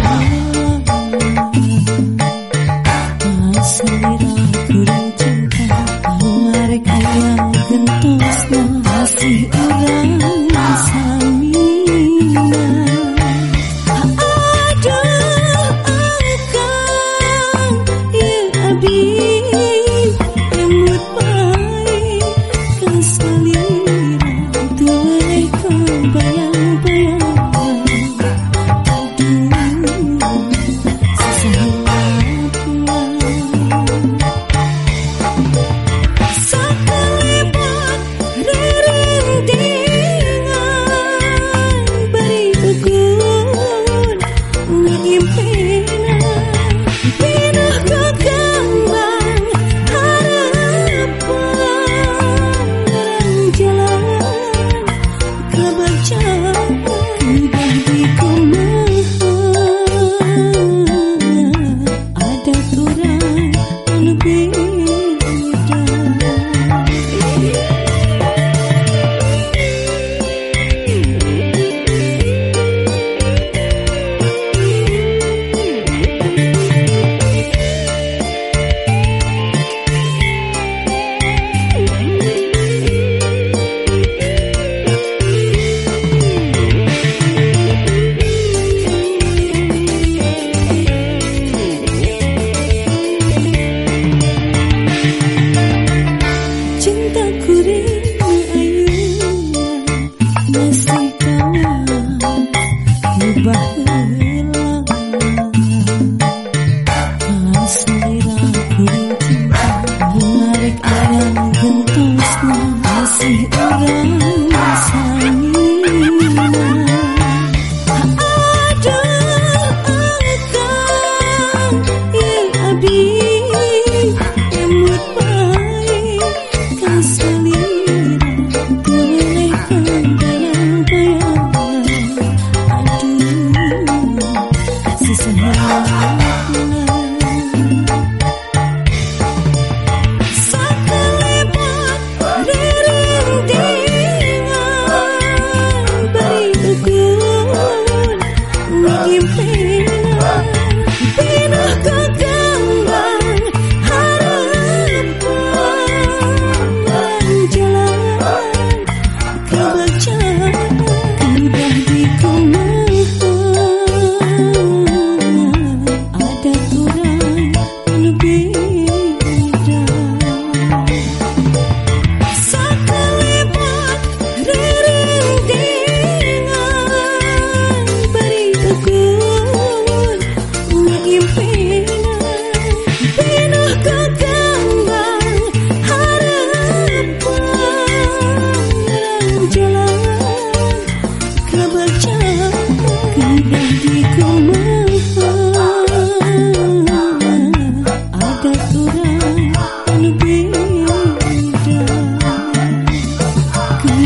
打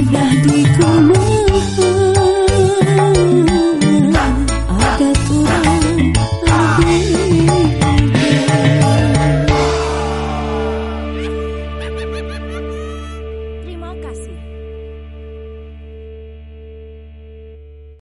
indah di gunung